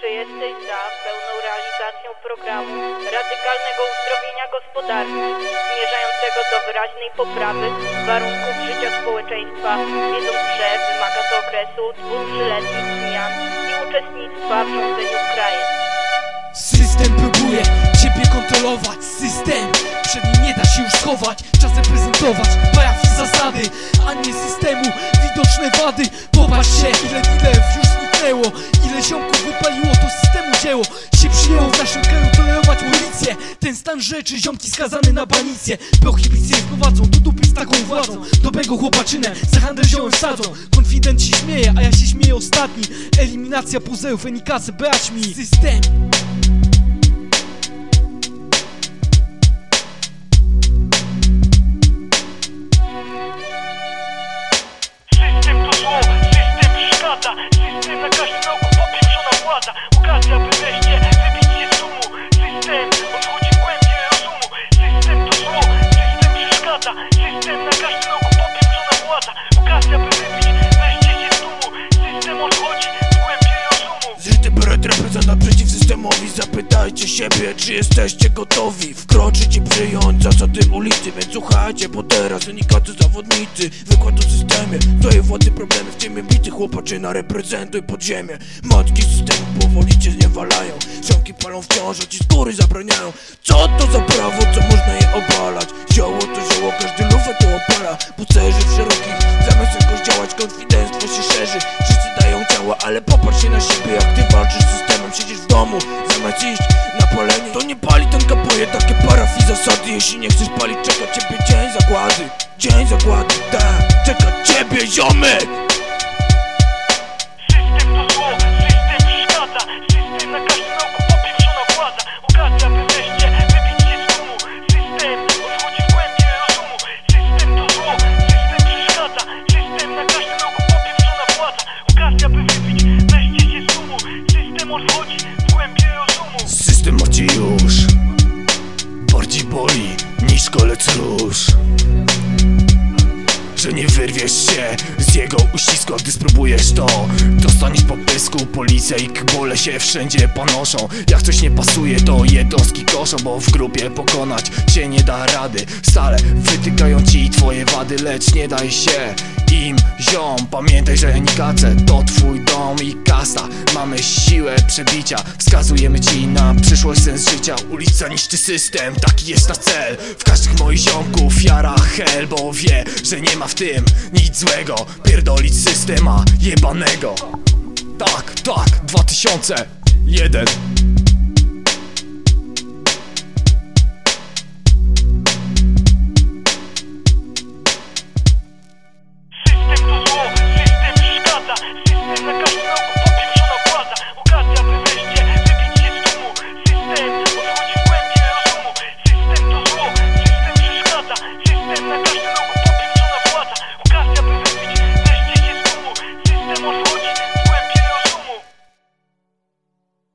Czy jesteś za pełną realizacją programu radykalnego uzdrowienia gospodarki zmierzającego do wyraźnej poprawy warunków życia społeczeństwa, wiedząc, że wymaga to okresu dwóch trzyletnich zmian i uczestnictwa w rządzeniu krajem? System próbuje ciebie kontrolować. System, przed nim nie da się już schować. Czas reprezentować paraw i zasady A nie systemu. Widoczne wady. Popatrz się, ile dealerów już Ile ziomków wypaliło to systemu dzieło Się przyjęło w naszym kraju tolerować policję Ten stan rzeczy, ziomki skazane na banicję Prohibicję wprowadzą, do dupy z taką władzą. Dobrego chłopaczynę za handel wziąłem wsadzą. Konfident się śmieje, a ja się śmieję ostatni. Eliminacja pozerów, enikasy braćmi System System Zapytajcie siebie, czy jesteście gotowi Wkroczyć i przyjąć zasady ulicy? Więc słuchajcie, bo teraz unikaty zawodnicy. Wykład o systemie, twojej władzy problemy W tym bity. Chłopaczyna, reprezentuj podziemie. Matki systemu powoli cię zniewalają. Ziomki palą wciąż, a ci z góry zabraniają Co to za prawo, co można je obalać? Zioło to zioło, każdy lufę to opala. Pucerzy w szerokich, zamiast jakoś działać Konfidenctwo się szerzy, wszyscy dają ciała Ale popatrz się na siebie, jak ty walczysz z systemem. Siedzisz w domu, zamiast iść na palenie. To nie pali ten kapuje, takie paraf i zasady. Jeśli nie chcesz palić, czeka ciebie dzień zagłady. Dzień zagłady, tak, czeka ciebie ziomek System macie już. Bardziej boli niż kolec róż że nie wyrwiesz się z jego uścisku, gdy spróbujesz to? Dostaniesz po pysku, policja i kbole się wszędzie panoszą Jak coś nie pasuje, to jednostki koszą Bo w grupie pokonać cię nie da rady. Stale wytykają wady, lecz nie daj się im ziom. Pamiętaj, że Nikace to twój dom i kasta. Mamy siłę przebicia, wskazujemy ci na przyszłość sens życia. Ulica niszczy system, taki jest nasz cel. W każdych moich ziomków jara hell Bo wie, że nie ma w tym nic złego. Pierdolić systema jebanego. Tak, tak, 2001